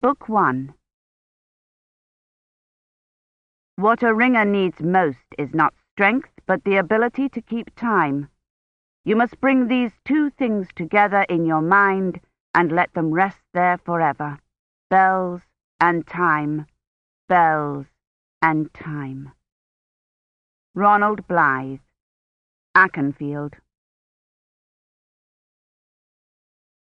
Book 1 What a ringer needs most is not strength, but the ability to keep time. You must bring these two things together in your mind and let them rest there forever. Bells and time, bells and time. Ronald Blythe, Akenfield.